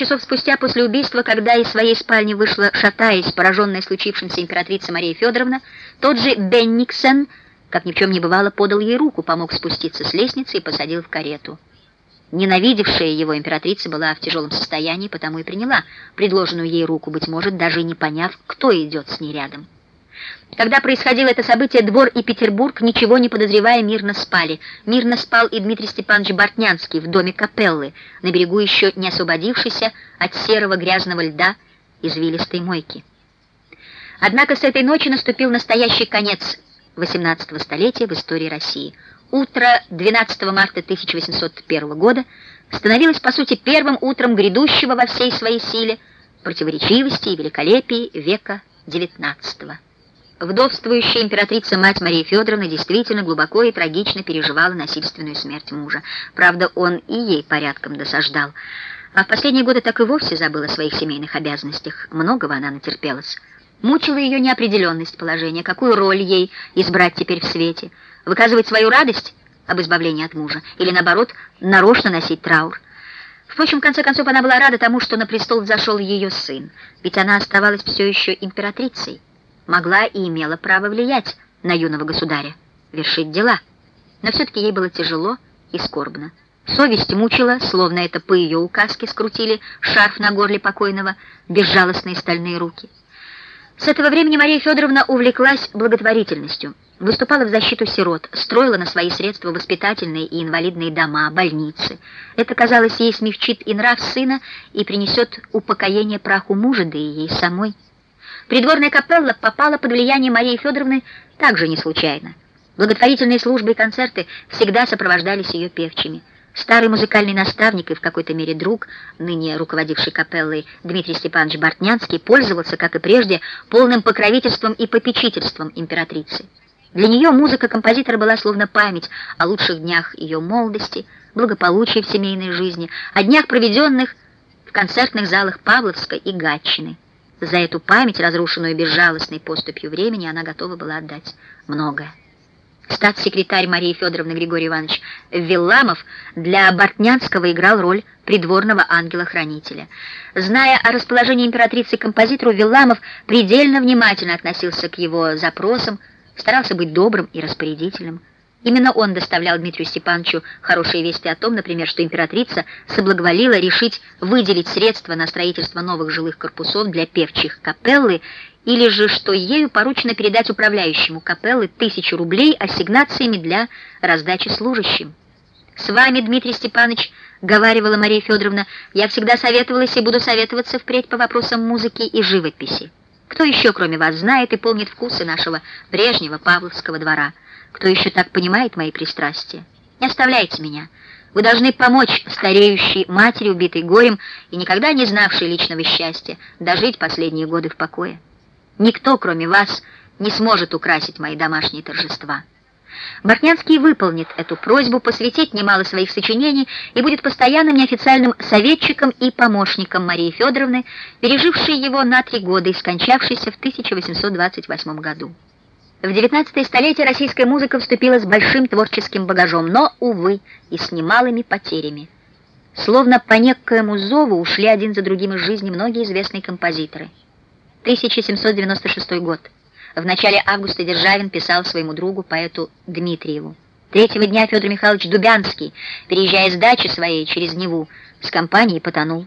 часов спустя после убийства, когда из своей спальни вышла, шатаясь, пораженная случившимся императрица Мария Федоровна, тот же Бенниксен, как ни в чем не бывало, подал ей руку, помог спуститься с лестницы и посадил в карету. Ненавидевшая его императрица была в тяжелом состоянии, потому и приняла предложенную ей руку, быть может, даже не поняв, кто идет с ней рядом. Когда происходило это событие, двор и Петербург, ничего не подозревая, мирно спали. Мирно спал и Дмитрий Степанович Бортнянский в доме капеллы, на берегу еще не освободившийся от серого грязного льда извилистой мойки. Однако с этой ночи наступил настоящий конец XVIII столетия в истории России. Утро 12 марта 1801 года становилось, по сути, первым утром грядущего во всей своей силе противоречивости и великолепии века XIX. Вдовствующая императрица-мать Мария Федоровна действительно глубоко и трагично переживала насильственную смерть мужа. Правда, он и ей порядком досаждал. А в последние годы так и вовсе забыла о своих семейных обязанностях. Многого она натерпелась. Мучила ее неопределенность положения, какую роль ей избрать теперь в свете. Выказывать свою радость об избавлении от мужа или, наоборот, нарочно носить траур. Впрочем, в конце концов, она была рада тому, что на престол взошел ее сын, ведь она оставалась все еще императрицей могла и имела право влиять на юного государя, вершить дела. Но все-таки ей было тяжело и скорбно. Совесть мучила, словно это по ее указке скрутили шарф на горле покойного безжалостные стальные руки. С этого времени Мария Федоровна увлеклась благотворительностью, выступала в защиту сирот, строила на свои средства воспитательные и инвалидные дома, больницы. Это, казалось, ей смягчит и нрав сына и принесет упокоение праху мужа, да и ей самой. Придворная капелла попала под влияние Марии Федоровны также не случайно. Благотворительные службы и концерты всегда сопровождались ее певчими. Старый музыкальный наставник и в какой-то мере друг, ныне руководивший капеллой Дмитрий Степанович Бортнянский, пользовался, как и прежде, полным покровительством и попечительством императрицы. Для нее музыка композитора была словно память о лучших днях ее молодости, благополучии в семейной жизни, о днях, проведенных в концертных залах Павловска и Гатчины. За эту память, разрушенную безжалостной поступью времени, она готова была отдать многое. Статс-секретарь Марии Федоровны Григорий Иванович Вилламов для Бортнянского играл роль придворного ангела-хранителя. Зная о расположении императрицы композитору, Вилламов предельно внимательно относился к его запросам, старался быть добрым и распорядительным. Именно он доставлял Дмитрию Степановичу хорошие вести о том, например, что императрица соблаговолила решить выделить средства на строительство новых жилых корпусов для певчих капеллы, или же что ею поручено передать управляющему капеллы тысячу рублей ассигнациями для раздачи служащим. «С вами, Дмитрий Степанович, — говаривала Мария Федоровна, — я всегда советовалась и буду советоваться впредь по вопросам музыки и живописи. Кто еще, кроме вас, знает и помнит вкусы нашего прежнего Павловского двора?» Кто еще так понимает мои пристрастия. Не оставляйте меня. Вы должны помочь стареющей матери, убитой горем и никогда не знавшей личного счастья, дожить последние годы в покое. Никто, кроме вас, не сможет украсить мои домашние торжества. Бортнянский выполнит эту просьбу, посвятить немало своих сочинений и будет постоянным неофициальным советчиком и помощником Марии Федоровны, пережившей его на три года и скончавшейся в 1828 году. В XIX столетие российская музыка вступила с большим творческим багажом, но, увы, и с немалыми потерями. Словно по некоему зову ушли один за другим из жизни многие известные композиторы. 1796 год. В начале августа Державин писал своему другу, поэту Дмитриеву. Третьего дня Федор Михайлович Дубянский, переезжая с дачи своей через Неву, с компанией потонул.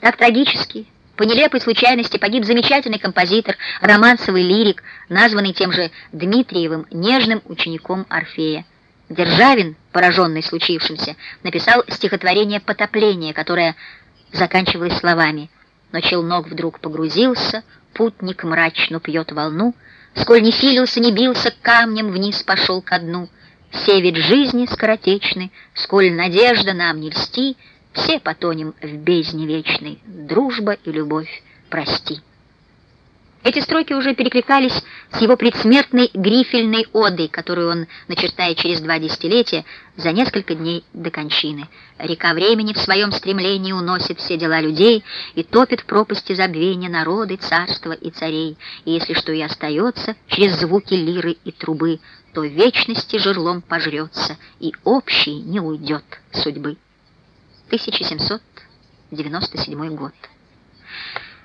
Так трагически, по нелепой случайности погиб замечательный композитор, романсовый лирик, названный тем же Дмитриевым нежным учеником Орфея. Державин, пораженный случившимся, написал стихотворение «Потопление», которое заканчивалось словами «Но челнок вдруг погрузился, путник мрачно пьет волну, сколь не силился, не бился, камнем вниз пошел ко дну. Все ведь жизни скоротечны, сколь надежда нам не льсти, все потонем в бездне вечной, дружба и любовь, прости. Эти строки уже перекликались с его предсмертной грифельной одой, которую он начертает через два десятилетия за несколько дней до кончины. Река времени в своем стремлении уносит все дела людей и топит в пропасти забвения народы, царства и царей. И если что и остается через звуки лиры и трубы, то вечности жерлом пожрется, и общий не уйдет судьбы. 1700 97 год.